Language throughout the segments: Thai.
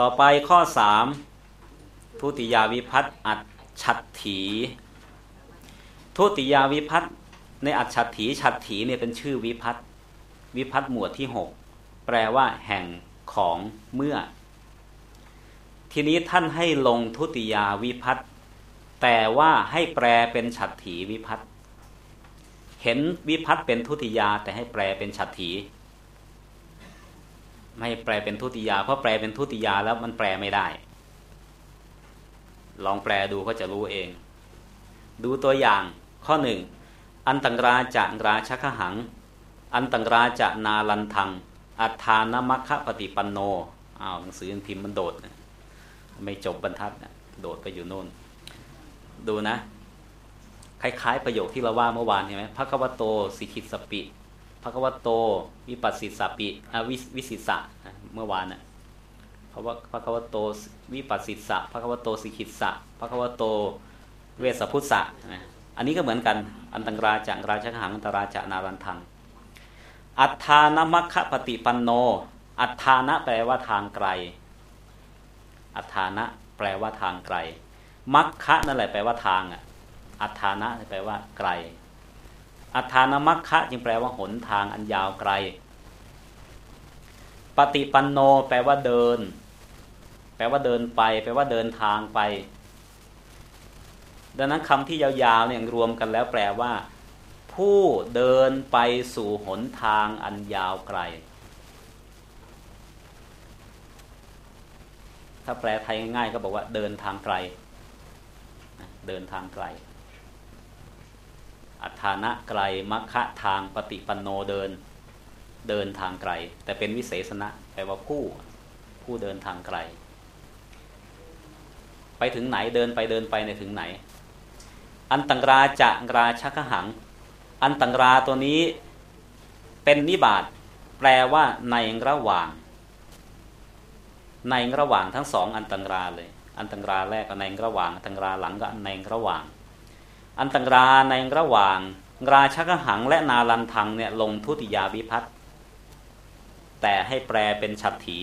ต่อไปข้อสามทุติยาวิพัตอัดฉัตถีทุติยาวิพัตในอัดฉัตถีฉัตถีเนี่ยเป็นชื่อวิพัตวิพัตหมวดที่หกแปลว่า แห่งของเมื่อ ทีนี้ท่านให้ลงทุติยาวิพัตแต่ว่าให้แปลเป็นฉัตถีวิพัตเห็นวิพัตเป็นทุติยาแต่ให้แปลเป็นฉัตถี ไม่แปลเป็นทุติยา เพราะแปลเป็นทุติยาแล้วมันแปลไม่ได้ ลองแปลดูก็จะรู้เอง ดูตัวอย่างข้อหนึ่งอันตังราจะราชคหัง อันตังราจะนาลันทัง อัฏฐานมัคคะปฏิปันโนอ้าวหนังสือพิมพ์มันโดดไม่จบบรรทัดนะโดดไปอยู่โน่น ดูนะ คล้ายๆประโยคที่เราว่าเมื่อวานใช่ไหมพระกวโตสิกิสปิ พระกวโต วิปัสสิสปิวิวิสิสะเมื่อวานน่ะพราะว่าพระกวโตวิปัสสิสะพระกวโตสิกิสะพระกวโตเวสพุทธะอันนี้ก็เหมือนกัน อันตังราจังราชหังอันตราจานารันทัง อัฏฐานมัคคะปฏิปันโน อัฏฐานะแปลว่าทางไกล อัฏฐานะแปลว่าทางไกล มัคคะนั่นแหละแปลว่าทางอะ อัฏฐานะแปลว่าไกล อัฐานมัคคะจึงแปลว่าหนทางอันยาวไกล ปฏิปันโนแปลว่าเดิน แปลว่าเดินไป แปลว่าเดินทางไป ดังนั้นคำที่ยาวๆเนี่ยรวมกันแล้วแปลว่า ผู้เดินไปสู่หนทางอันยาวไกล ถ้าแปลไทยง่ายๆก็บอกว่าเดินทางไกล เดินทางไกล อัฏฐานะไกลมัคคะทางปฏิปันโนเดินเดินทางไกล แต่เป็นวิเศษณะแปลว่าผู้ผู้เดินทางไกล ไปถึงไหนเดินไปเดินไปในถึงไหน อันตังราจะราชักหัง อันตังราตัวนี้เป็นนิบาตแปลว่าในระหว่าง ในระหว่างทั้งสองอันตังราเลย อันตังราแรกก็ในระหว่างอันตังราหลังก็ในระหว่าง อันตังราในระหว่าง ราชกหังและนาลันทังเนี่ยลงทุติยาวิพัตแต่ให้แปลเป็นฉัตรถี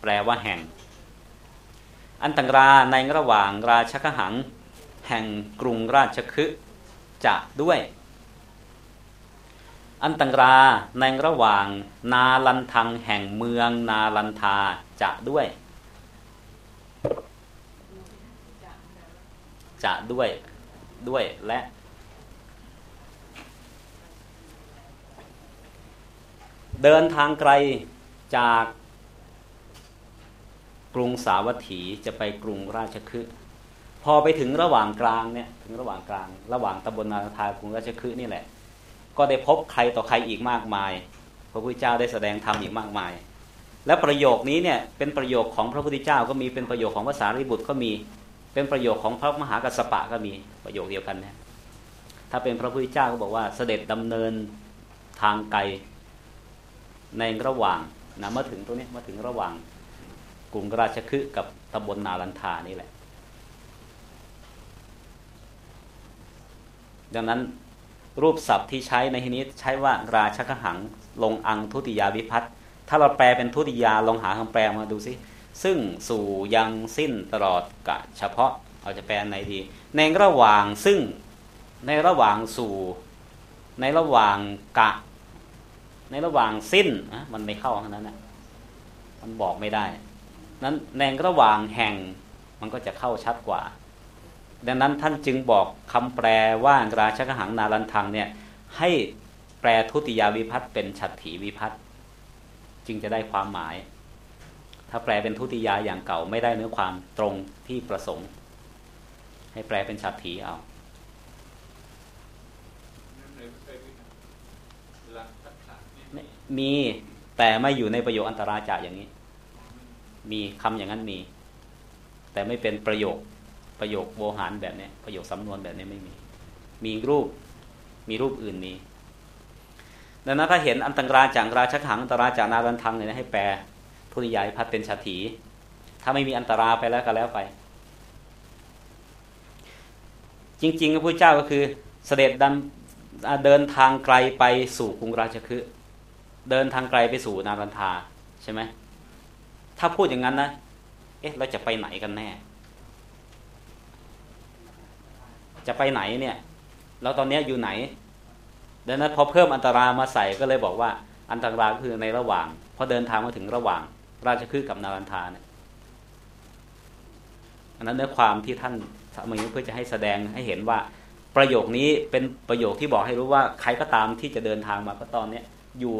แปลว่าแห่ง อันตังราในระหว่างราชกหัง แห่งกรุงราชคฤห์จะด้วย อันตังราในระหว่างนาลันทังแห่งเมืองนาลันทาจะด้วยจะด้วย ด้วยและ เดินทางไกลจากกรุงสาวัตถีจะไปกรุงราชคฤห์พอไปถึงระหว่างกลางเนี่ยถึงระหว่างกลาง ระหว่างตำบลนาทากรุงราชคฤห์นี่แหละ ก็ได้พบใครต่อใครอีกมากมาย พระพุทธเจ้าได้แสดงธรรมอีกมากมาย และประโยคนี้เนี่ยเป็นประโยคของพระพุทธเจ้าก็มีเป็นประโยคของภาษาริบุตรก็มี เป็นประโยคของพระมหากัสสปะก็มีประโยคเดียวกันนี่ยถ้าเป็นพระพุทธเจ้าก็บอกว่าเสด็จดำเนินทางไกลในระหว่างนะมาถึงตรงนี้มาถึงระหว่างกรุงราชคฤห์กับตำบลนาลันทานี่แหละ ดังนั้นรูปศัพท์ที่ใช้ในที่นี้ใช้ว่าราชกหังลงอังทุติยาวิพัตถ้าเราแปลเป็นทุติยาลองหาคำแปลมาดูสิ ซึ่งสู่ยังสิ้นตลอดกะเฉพาะเราจะแปลในดี ในระหว่างซึ่งในระหว่างสู่ ในระหว่างกะ ในระหว่างสิ้นนะมันไม่เข้าขนาดนั้นนะมันบอกไม่ได้ นั้นในระหว่างแห่งมันก็จะเข้าชัดกว่า ดังนั้นท่านจึงบอกคำแปลว่าราชกหังนารันทังเนี่ยให้แปลทุติยาวิพัตเป็นฉัตรถีวิพัตจึงจะได้ความหมาย ถ้าแปลเป็นทุติยาอย่างเก่าไม่ได้เนื้อความตรงที่ประสงค์ ให้แปลเป็นฉัตรถีเอามีแต่ไม่อยู่ในประโยคอันตราจาอย่างนี้ มีคำอย่างนั้นมี แต่ไม่เป็นประโยคประโยคโวหารแบบนี้ประโยคสำนวนแบบนี้ไม่มี มีรูปมีรูปอื่นมีดังนั้นถ้าเห็นอันตังราจังราชักหังอันตราจานารันทังเนี่ยให้แปล ทุติยายพัดเป็นชาถีถ้าไม่มีอันตราไปแล้วก็แล้วไป จริงๆพระพุทธเจ้าก็คือเสด็จดันเดินทางไกลไปสู่กรุงราชคฤห์เดินทางไกลไปสู่นารันทาใช่ไหมถ้าพูดอย่างนั้นนะเอ๊ะเราจะไปไหนกันแน่ จะไปไหนเนี่ยเราตอนนี้อยู่ไหนดังนั้นพอเพิ่มอันตรามาใส่ก็เลยบอกว่าอันตราคือในระหว่างพอเดินทางมาถึงระหว่าง ราชคฤห์กับนารันทาเนี่ยอันนั้นเนื้อความที่ท่านสมัยเพื่อจะให้แสดงให้เห็นว่าประโยคนี้เป็นประโยคที่บอกให้รู้ว่าใครก็ตามที่จะเดินทางมาก็ตอนเนี้ยอยู่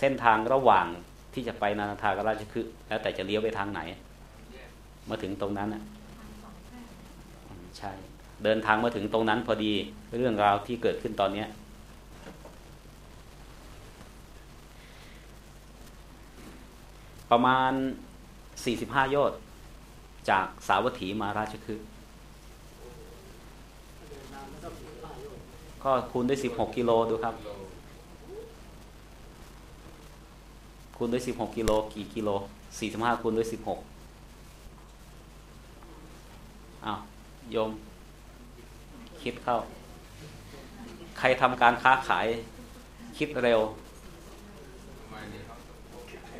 เส้นทางระหว่างที่จะไปนานาทากับราชคฤห์แล้วแต่จะเลี้ยวไปทางไหน มาถึงตรงนั้นอะใช่ เดินทางมาถึงตรงนั้นพอดีเรื่องราวที่เกิดขึ้นตอนเนี้ย ประมาณสี่สิบห้าโยชน์จากสาวัตถีมาราชคฤห์ก็คูณด้วยสิบหกกิโลดูครับ คูณด้วยสิบหกกิโลกี่กิโลสี่สิบห้าคูณด้วยสิบหกอ้าวโยม คิดเข้า ใครทำการค้าขายคิดเร็ว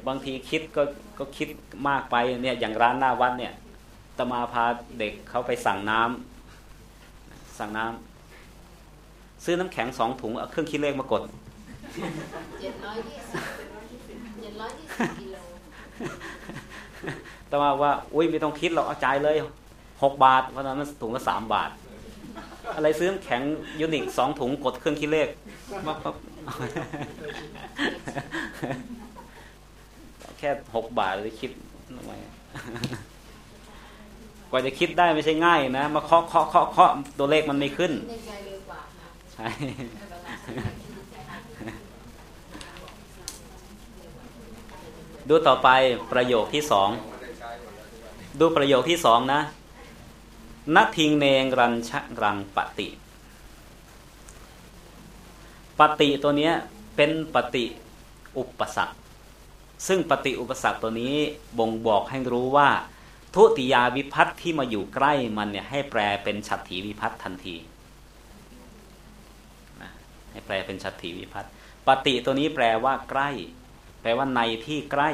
บางทีคิดก็ก็คิดมากไปเนี่ยอย่างร้านหน้าวัดเนี่ยตมาพาเด็กเขาไปสั่งน้ำสั่งน้ำซื้อน้ำแข็งสองถุงเอาเครื่องคิดเลขมากดเจ็ดร้อยยี่สิบเจ็ดร้อยยี่สิบกิโลตมาว่า อุ้ยไม่ต้องคิดหรอกเอาจ่ายเลยหกบาทเพราะนั้นถุงละสามบาท อะไรซื้อน้ำแข็งยูนิคสองถุงกดเครื่องคิดเลขมาปั๊บ แค่หกบาทเลยคิดทำไมกว่าจะคิดได้ไม่ใช่ง่ายนะ มาเคาะเคาะเคาะเคาะตัวเลขมันไม่ขึ้นใช่ดูต่อไปประโยคที่สองดูประโยคที่สองนะนัทิงเนงรันชะรังปฏิปฏิตัวนี้เป็นปฏิอุปสรรค ซึ่งปฏิอุปสรรคตัวนี้บ่งบอกให้รู้ว่า ทุติยาวิพัตที่มาอยู่ใกล้มันเนี่ยให้แปลเป็นฉัตรถีวิพัตทันทีให้แปลเป็นฉัตรถีวิพัตปฏิตัวนี้แปลว่าใกล้ แปลว่าในที่ใกล้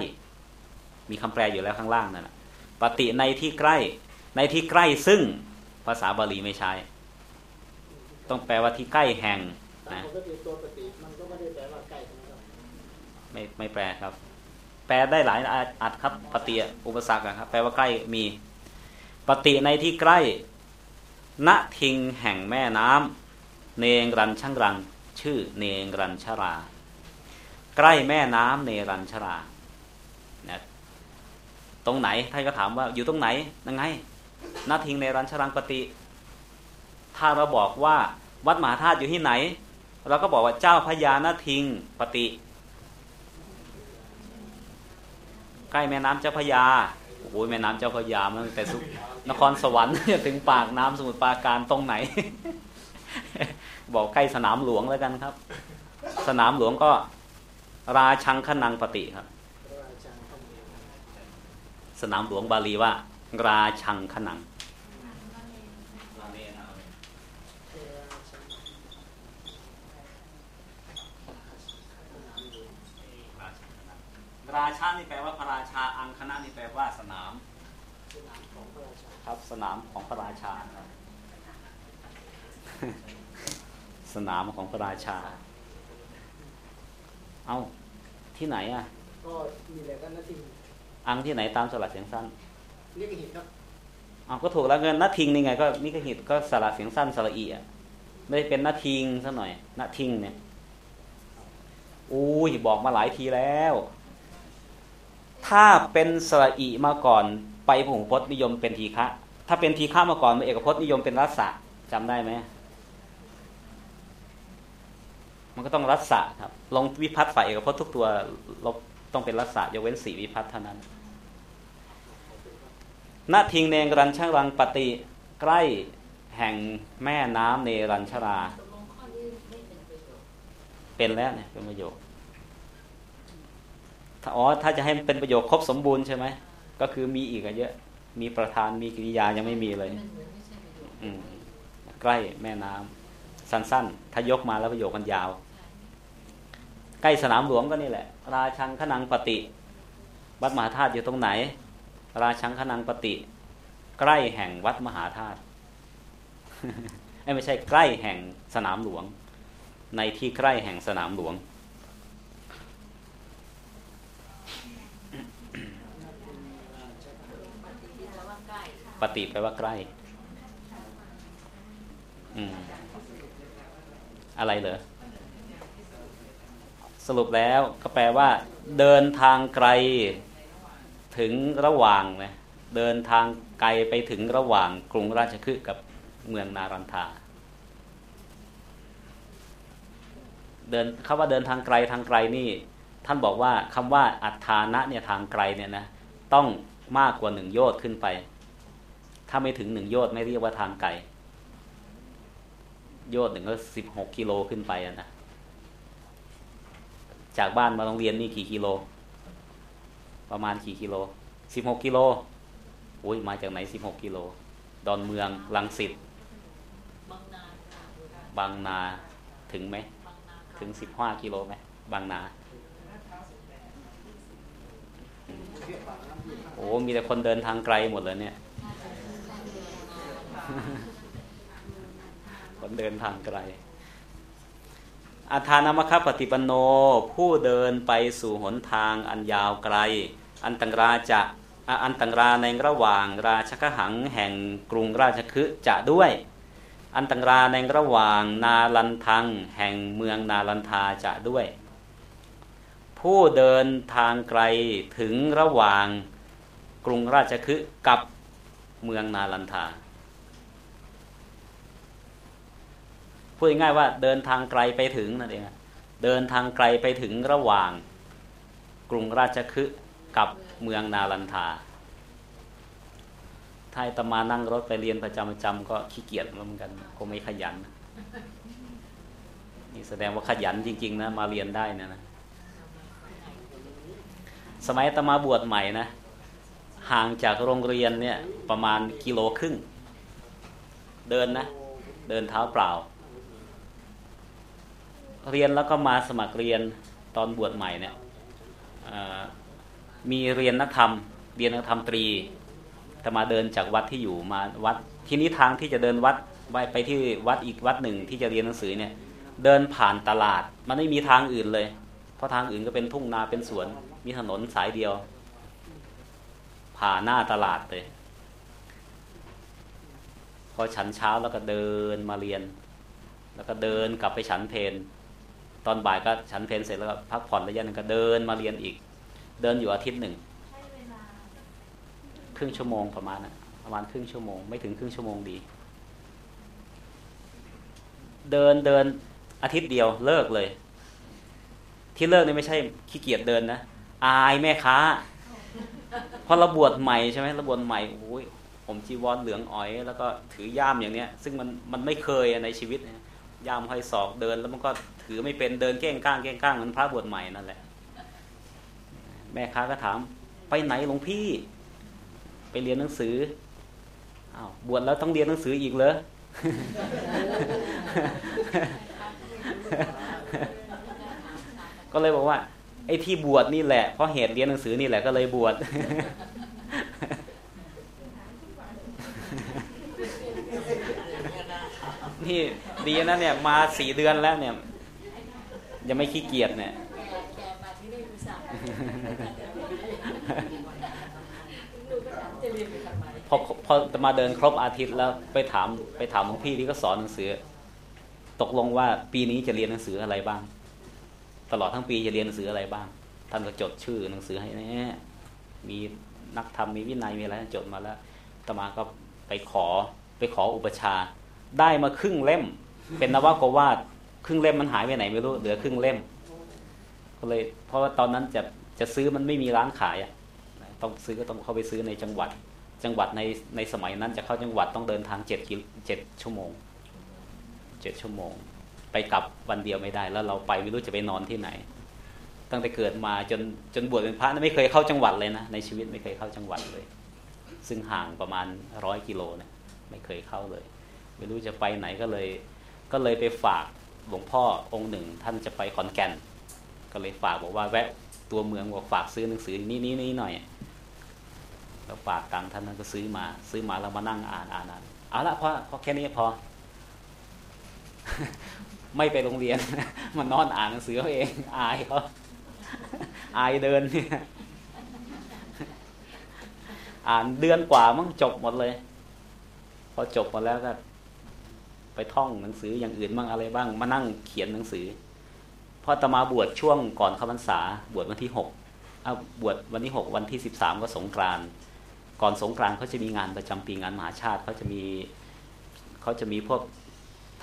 มีคำแปลอยู่แล้วข้างล่างนั่นแหละปฏิในที่ใกล้ ในที่ใกล้ซึ่งภาษาบาลีไม่ใช้ ต้องแปลว่าที่ใกล้แห่งนะไม่ไม่แปลครับแป ลได้หลายอัดครับปฏิอุปสรรคครับแปลว่าใกล้มีปฏิในที่ใกล้ณทิงแห่งแม่น้ำเนงรันช่างรัง ชื่อเนงรันชรา ใกล้แม่น้ำเนรันชรานะตรงไหนท่านก็ถามว่าอยู่ตรงไหนยังไงนาทิงในรันชรังปฏิถ้าเราบอกว่าวัดมหาธาตุอยู่ที่ไหน เราก็บอกว่าเจ้าพญานาทิงปฏิ ใกล้แม่น้ำเจ้าพญาโอ้ยแม่น้ำเจ้าพญามันแต่สุนครสวรรค์จะถึงปากน้ำสมุทรปราการตรงไหน บอกใกล้สนามหลวงแล้วกันครับ สนามหลวงก็ ราชังขนังปฏิครับ สนามหลวงบาลีว่า ราชังขนัง ราชานี่แปลว่าพระราชา อังคณะนี่แปลว่าสนามครับสนามของพระราชาครับ สนามของพระราชา เอาที่ไหนอะ ก็มีอะไรกันนะทิงอังที่ไหนตามสลัดเสียงสั้นนี่ก็หินครับเอาก็ถูกแล้วเงินนัทิงนี่ไงก็นี่ก็หินก็สระเสียงสั้นสระอีอะไม่ได้เป็นนัทิงซะหน่อยนัทิงเนี่ยอุ้ยบอกมาหลายทีแล้ว ถ้าเป็นสระอีมาก่อนไปผงพจนิยมเป็นทีฆะถ้าเป็นทีฆะมาก่อนเอกพจนิยมเป็นรัศะจำได้ไหมมันก็ต้องรัศะครับ ลงวิพัฒน์ฝ่ายเอกพจน์ทุกตัวลบต้องเป็นรัศะยกเว้นสีวิพัฒน์เท่านั้นณทิงเนรันชรังปฏิใกล้แห่งแม่น้ำเนรัญชรา เป็นแล้วเนี่ยเป็นประโยค อ๋อถ้าจะให้เป็นประโยคครบสมบูรณ์ใช่ไหมก็คือมีอีกเยอะ มีประธานมีกิริยายังไม่มีเลยอืมใกล้แม่น้ำสั้นๆ ถ้ายกมาแล้วประโยคมันยาว ใกล้สนามหลวงก็นี่แหละ ราชังขนังปฏิวัดมหาธาตุอยู่ตรงไหน ราชังคนังปฏิใกล้แห่งวัดมหาธาตุไม่ใช่ใกล้แห่งสนามหลวง ในที่ใกล้แห่งสนามหลวง ปฏิแปลว่าใกล้ อืม อะไรเหรอ สรุปแล้วก็แปลว่า เดินทางไกลถึงระหว่างนะเดินทางไกลไปถึงระหว่างกรุงราชคฤห์กับเมืองนารันทาเดินคาว่าเดินทางไกลทางไกลนี่ ท่านบอกว่าคำว่าอัฏฐานะเนี่ยทางไกลเนี่ยนะต้องมากกว่าหนึ่งโยชน์ขึ้นไป ถ้าไม่ถึงหนึ่งโยชน์ไม่เรียกว่าทางไกลโยชน์หนึ่งก็สิบหกกิโลขึ้นไปนะจากบ้านมาโรงเรียนนี่กี่กิโล ประมาณกี่กิโลสิบหกกิโลอุ้ยมาจากไหนสิบหกกิโล ดอนเมืองลังสิตบางนาถึงไหม ถึงสิบห้ากิโลไหมบางนาโอ้มีแต่คนเดินทางไกลหมดเลยเนี่ย คนเดินทางไกลอาทานามคปฏิปโน ผู้เดินไปสู่หนทางอันยาวไกล อันตังราจะอันตังราในระหว่างราชกหังแห่งกรุงราชคฤห์จะด้วย อันตังราในระหว่างนาลันทังแห่งเมืองนาลันทาจะด้วย ผู้เดินทางไกลถึงระหว่างกรุงราชคฤห์กับเมืองนาลันทา พูดง่ายว่าเดินทางไกลไปถึงนั่นเองเดินทางไกลไปถึงระหว่างกรุงราชคฤห์กับเมืองนาลันทาถ้าตมานั่งรถไปเรียนประจำจำก็ขี้เกียจเหมือนกันก็ไม่ขยันนี่แสดงว่าขยันจริง ๆ นะ มาเรียนได้นะนะสมัยตมาบวชใหม่นะห่างจากโรงเรียนเนี่ยประมาณกิโลครึ่ง เดินนะ เดินเท้าเปล่า เรียนแล้วก็มาสมัครเรียนตอนบวชใหม่เนี่ยมีเรียนนักธรรม เรียนนักธรรมตรีแต่มาเดินจากวัดที่อยู่มาวัดที่นี้ทางที่จะเดินวัดไปไปที่วัดอีกวัดหนึ่งที่จะเรียนหนังสือเนี่ย เดินผ่านตลาด มันไม่มีทางอื่นเลย เพราะทางอื่นก็เป็นทุ่งนาเป็นสวน มีถนนสายเดียว ผ่านหน้าตลาดเลย พอฉันเช้าแล้วก็เดินมาเรียน แล้วก็เดินกลับไปฉันเพน ตอนบ่ายก็ฉันเพนเสร็จแล้วก็พักผ่อนระยะนึงก็เดินมาเรียนอีก เดินอยู่อาทิตย์หนึ่งครึ่งชั่วโมงประมาณนะประมาณครึ่งชั่วโมง ไม่ถึงครึ่งชั่วโมงดี เดินเดินอาทิตย์เดียวเลิกเลย ที่เลิกนี่ไม่ใช่ขี้เกียจเดินนะอายแม่ค้าพอระบวดใหม่ใช่ไหมระบวดใหม่โอ้ยผมจีวรเหลืองอ๋อย แล้วก็ถือย่ามอย่างเนี้ย ซึ่งมันมันไม่เคยในชีวิตย่ ยามห้อยศอกเดิน แล้วมันก็ถือไม่เป็นเดินเก้งก้างเก้งก้างเหมือนพระบวชใหม่นั่นแหละ แม่ค้าก็ถาม ไปไหนหลวงพี่ ไปเรียนหนังสืออ้าวบวชแล้วต้องเรียนหนังสืออีกเหรอก็เลยบอกว่าไอ้ที่บวชนี่แหละเพราะเหตุเรียนหนังสือนี่แหละก็เลยบวช นี่ดีนะเนี่ย มาสี่เดือนแล้วเนี่ย ยังไม่ขี้เกียจเนี่ยพอพอมาเดินครบอาทิตย์แล้วไปถามไปถามหลวงพี่ที่ก็สอนหนังสือ ตกลงว่าปีนี้จะเรียนหนังสืออะไรบ้าง ตลอดทั้งปีจะเรียนหนังสืออะไรบ้าง ท่านก็จดชื่อหนังสือให้แน่มีนักธรรมมีวินัยมีอะไรจดมาแล้วตมาก็ไปขอไปขออุปชา ได้มาครึ่งเล่ม เป็นนวโกวาดครึ่งเล่มมันหายไปไหนไม่รู้เหลือครึ่งเล่ม ก็เลย เพราะว่าตอนนั้นจะจะซื้อมันไม่มีร้านขายอะต้องซื้อก็ต้องเข้าไปซื้อในจังหวัด จังหวัดในในสมัยนั้นจะเข้าจังหวัดต้องเดินทางเจ็ดกิเจ็ดชั่วโมงเจ็ดชั่วโมง ไปกลับวันเดียวไม่ได้ แล้วเราไปไม่รู้จะไปนอนที่ไหน ตั้งแต่เกิดมาจนจนบวชเป็นพระไม่เคยเข้าจังหวัดเลยนะในชีวิตไม่เคยเข้าจังหวัดเลย ซึ่งห่างประมาณร้อยกิโลนะไม่เคยเข้าเลย ไม่รู้จะไปไหนก็เลย ก็เลยไปฝากหลวงพ่อองค์หนึ่ง ท่านจะไปขอนแก่น ก็เลยฝากบอกว่าแวะตัวเมืองบอกฝากซื้อหนังสือนี่นี่นี่หน่อยแล้วฝากตังท่านนั้นก็ซื้อมา ซื้อมาแล้วมานั่งอ่านอ่านอ่านเอาละพอพอแค่นี้พอ ไม่ไปโรงเรียน มันนอนอ่านหนังสือเขาเอง อายเขาอายเดินเนี่ยอ่านเดือนกว่ามั้งจบหมดเลย พอจบหมดแล้วก็ ไปท่องหนังสืออย่างอื่นบ้างอะไรบ้าง มานั่งเขียนหนังสือพอตมาบวชช่วงก่อนเข้าพรรษา บวชวันที่หกเอาบวชวันที่หกวันที่สิบสามก็สงกรานก่อนสงกรานเขาจะมีงานประจำปีงานมหาชาติเขาจะมีเขาจะมีพวก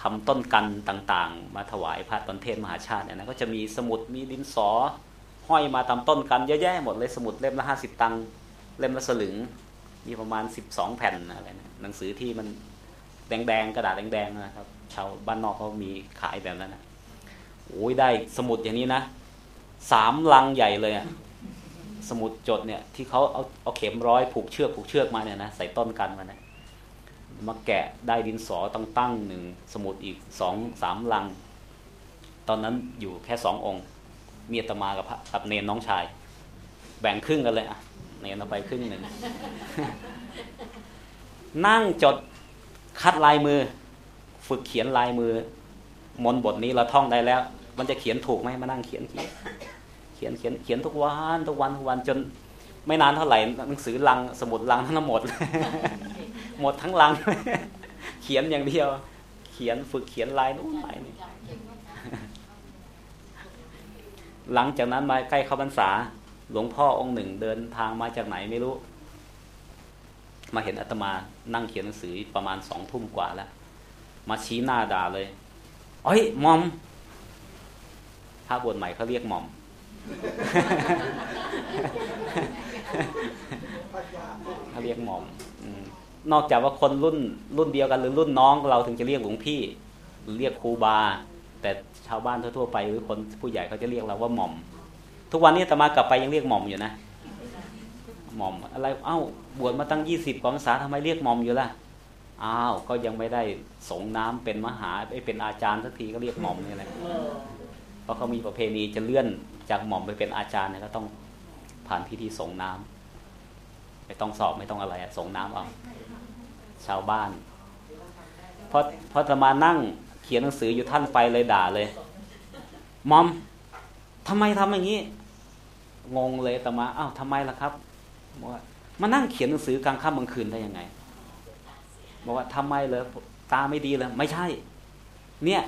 ทำต้นกันต่างๆ มาถวายพระตอนเทศมหาชาติเนี่ยนะก็จะมีสมุดมีดินสอ ห้อยมาตามต้นกันเยอะแยะหมดเลยสมุดเล่มละห้าสิบตังค์เล่มละสลึง มีประมาณสิบสองแผ่นอะไรนะหนังสือที่มัน แดงๆกระดาษแดงๆนะครับ ชาวบ้านนอกเขามีขายแบบนั้นนะโอ้ยได้สมุดอย่างนี้นะสามลังใหญ่เลยอะสมุดจดเนี่ยที่เขาเอาเอาเข็มร้อยผูกเชือกผูกเชือกมาเนี่ยนะใส่ต้นกันมาเนี่ยมาแกะได้ดินสอตั้งตั้งหนึ่งสมุดอีกสองสามลัง ตอนนั้นอยู่แค่สององค์ เมีอาตมากับกับเนนน้องชาย แบ่งครึ่งกันเลยอะเนนเอาไปครึ่งหนึ่งนั่งจด คัดลายมือ ฝึกเขียนลายมือ มนบทนี้เราท่องได้แล้ว มันจะเขียนถูกไหมมานั่งเขียนเขียนเขียนเขียนเขียนทุกวันทุกวันทุกวันจนไม่นานเท่าไหร่หนังสือลังสมุดลังทั้งหมด หมดทั้งลัง เขียนอย่างเดียว เขียนฝึกเขียนลายนู้นลายนี้หลังจากนั้นมาใกล้เข้าพรรษา หลวงพ่อองค์หนึ่งเดินทางมาจากไหนไม่รู้ มาเห็นอาตมานั่งเขียนหนังสือประมาณสองทุ่มกว่าแล้ว มาชี้หน้าด่าเลยเอ้ยมอมถ้าบวชใหม่เขาเรียกหมอมเขาเรียกหมอมนอกจากว่าคนรุ่นรุ่นเดียวกันหรือรุ่นน้องเราถึงจะเรียกหลวงพี่หรือเรียกครูบา แต่ชาวบ้านทั่วๆไปหรือคนผู้ใหญ่เขาจะเรียกเราว่าหม่อม ทุกวันนี้ตมากลับไปยังเรียกหม่อมอยู่นะ หม่อม อะไรเอ้าบวชมาตั้งยี่สิบกว่าษาทำไมเรียกหม่อมอยู่ล่ะอ้าวก็ยังไม่ได้สงน้ำเป็นมหาเป็นอาจารย์สักทีก็เรียกหม่อมนี่แหละเพราะเขามีประเพณีจะเลื่อนจากหม่อมไปเป็นอาจารย์เนี่ยก็ต้องผ่านพิธีสงน้ำไม่ต้องสอบไม่ต้องอะไรสงน้ำเอาชาวบ้านพอพอจะมานั่งเขียนหนังสืออยู่ท่านไปเลยด่าเลยมอมทำไมทำอย่างนี้ งงเลยแต่มาอ้าวทำไมล่ะครับ บอกว่ามานั่งเขียนหนังสือกลางค่ำกลางคืนได้ยังไง บอกว่าทำไมเลยตาไม่ดีเลยไม่ใช่ เนี่ย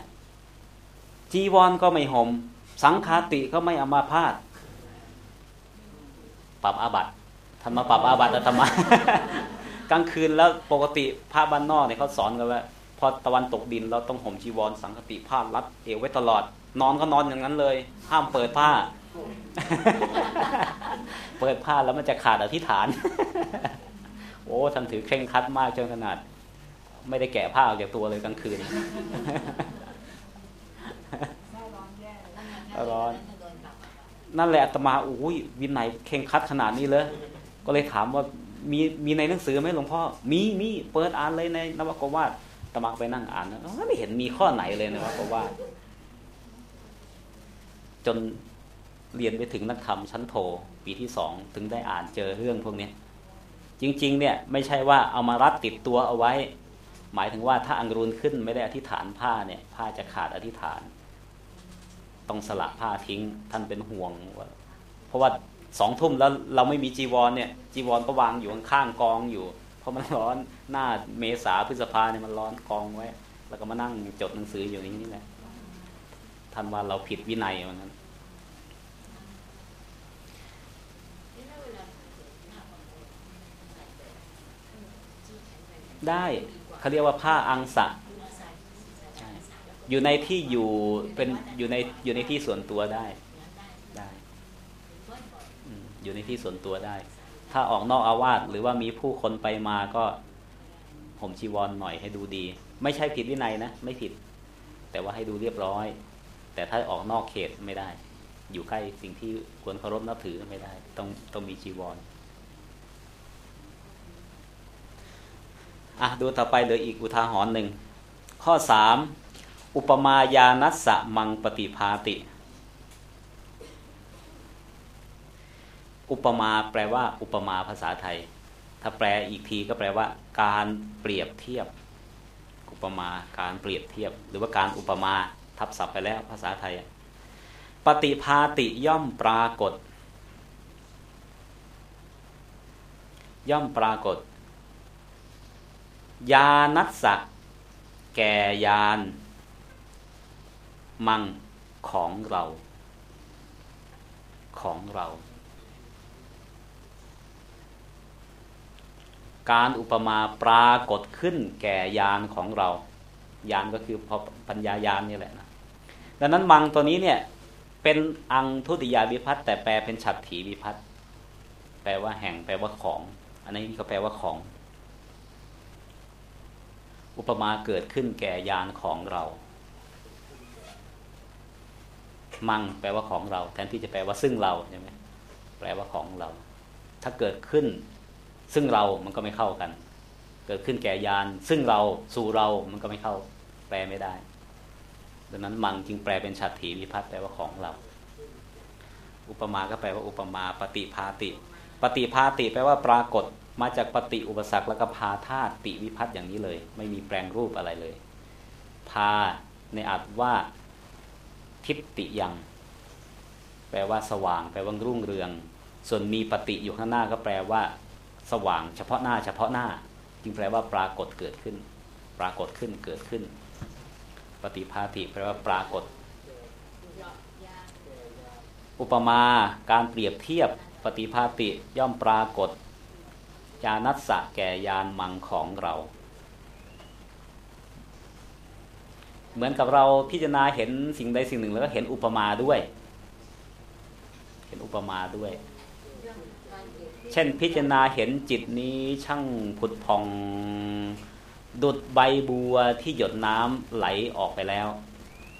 จีวรก็ไม่หม่มสังคาติก็ไม่อามาพาดปรับอาบัตทำมาปรับอาบัติธรรมะกลางคืนแล้วปกติผ้าบ้านนอกเนี่ยเขาสอนกันว่าพอตะวันตกดินเราต้องห่มจีวรสังคติผ้ารัดเอวไว้ตลอด นอนก็นอนอย่างนั้นเลย ห้ามเปิดผ้า เปิดผ้าแล้วมันจะขาดอธิษฐาน โอ้ท่านถือเคร่งคัดมากจนขนาด ไม่ได้แกะผ้าออกจากตัวเลยกลางคืนร้อนนั่นแหละตมาอุ้ยวินัยเข่งคัดขนาดนี้เลยก็เลยถามว่ามีมีในหนังสือไหมหลวงพ่อ มีมีเปิดอ่านเลยในนวโกวาดตมาไปนั่งอ่านนะไม่เห็นมีข้อไหนเลยนะวโกวาดจน เรียนไปถึงนักธรรมชั้นโทปีที่สองถึงได้อ่านเจอเรื่องพวกนี้จริง ๆ เนี่ยไม่ใช่ว่าเอามารัดติดตัวเอาไว้ หมายถึงว่าถ้าอังรุนขึ้นไม่ได้อธิษฐานผ้าเนี่ยผ้าจะขาดอธิษฐาน ต้องสละผ้าทิ้งท่านเป็นห่วงว่าเพราะว่าสองทุ่มแล้วเราไม่มีจีวรเนี่ยจีวรก็วางอยู่ข้างกองอยู่ เพราะมันร้อนหน้าเมษาพฤษภาเนี่ยมันร้อนกองไว้ แล้วก็มานั่งจดหนังสืออยู่อย่างนี้แหละท่านว่าเราผิดวินัยเหมือนกัน ได้เขาเรียกว่าผ้าอังสะอยู่ในที่อยู่เป็นอยู่ในอยู่ในที่ส่วนตัวได้ได้อยู่ในที่ส่วนตัวได้ ถ้าออกนอกอาวาสหรือว่ามีผู้คนไปมาก็ผมชีวรหน่อยให้ดูดี ไม่ใช่ผิดวินัยนะไม่ผิด แต่ว่าให้ดูเรียบร้อย แต่ถ้าออกนอกเขตไม่ได้ อยู่ใกล้สิ่งที่ควรเคารพนับถือไม่ได้ ต้องต้องมีจีวร อะดูต่อไปเหลืออีกอุทาหรณ์หนึ่ง ข้อสามอุปมาญาณัสสะมังปฏิภาติ อุปมาแปลว่า อุปมาภาษาไทย ถ้าแปลอีกทีก็แปลว่า การเปรียบเทียบ อุปมาการเปรียบเทียบ หรือว่าการอุปมาทับศัพท์ไปแล้วภาษาไทย ปฏิพาติย่อมปรากฏ ย่อมปรากฏ ยานัสสะแก่ยาน มังของเรา ของเรา การอุปมาปรากฏขึ้นแก่ยานของเรา ยานก็คือพอปัญญายานนี่แหละนะดังนั้นมังตัวนี้เนี่ยเป็นอังทุติยาวิพัตแต่แปลเป็นฉัตถีวิพัตแปลว่าแห่งแปลว่าของ อันนี้เขาแปลว่าของ อุปมาเกิดขึ้นแก่ยานของเรา มั่งแปลว่าของเรา แทนที่จะแปลว่าซึ่งเราใช่ไหมแปลว่าของเรา ถ้าเกิดขึ้น ซึ่งเรามันก็ไม่เข้ากัน เกิดขึ้นแก่ยาน ซึ่งเราสู่เรามันก็ไม่เข้า แปลไม่ได้ดังนั้นมังจึงแปลเป็นฉัตรถีวิพัตแปลว่าของเรา อุปมาก็แปลว่าอุปมาปฏิพาติ ปฏิพาติแปลว่าปรากฏ มาจากปฏิอุปสรรคแล้วก็พาธาตุติวิพัตอย่างนี้เลย ไม่มีแปลงรูปอะไรเลย พาในอัดว่าทิฏติยัง แปลว่าสว่าง แปลว่ารุ่งเรือง ส่วนมีปฏิอยู่ข้างหน้าก็แปลว่า สว่าง เฉพาะหน้า เฉพาะหน้า จึงแปลว่าปรากฏเกิดขึ้น ปรากฏขึ้นเกิดขึ้น ปฏิภาติแปลว่าปรากฏ อุปมาการเปรียบเทียบปฏิภาติย่อมปรากฏ ยานัสสะแก่ยานมังของเรา เหมือนกับเราพิจารณาเห็นสิ่งใดสิ่งหนึ่งแล้วก็เห็นอุปมาด้วย เห็นอุปมาด้วย เช่นพิจารณาเห็นจิตนี้ช่างผุดพอง ดุดใบบัวที่หยดน้ำไหลออกไปแล้ว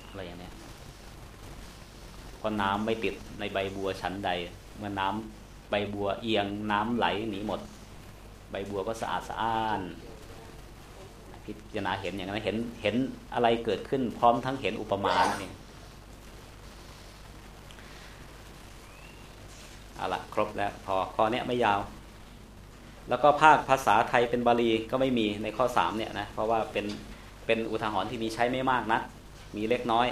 อะไรอย่างนี้เพราะน้ำไม่ติดในใบบัวชั้นใด เมื่อน้ำใบบัวเอียงน้ำไหลหนีหมด ใบบัวก็สะอาดสะอ้านพิจารณาเห็นอย่างนั้นเห็นเห็นอะไรเกิดขึ้น พร้อมทั้งเห็นอุปมาเองเอาละครบแล้วพอข้อเนี้ยไม่ยาว แล้วก็ภาคภาษาไทยเป็นบาลีก็ไม่มีในข้อสามเนี่ยนะเพราะว่าเป็นเป็นอุทาหรณ์ที่มีใช้ไม่มากนะักมีเล็กน้อย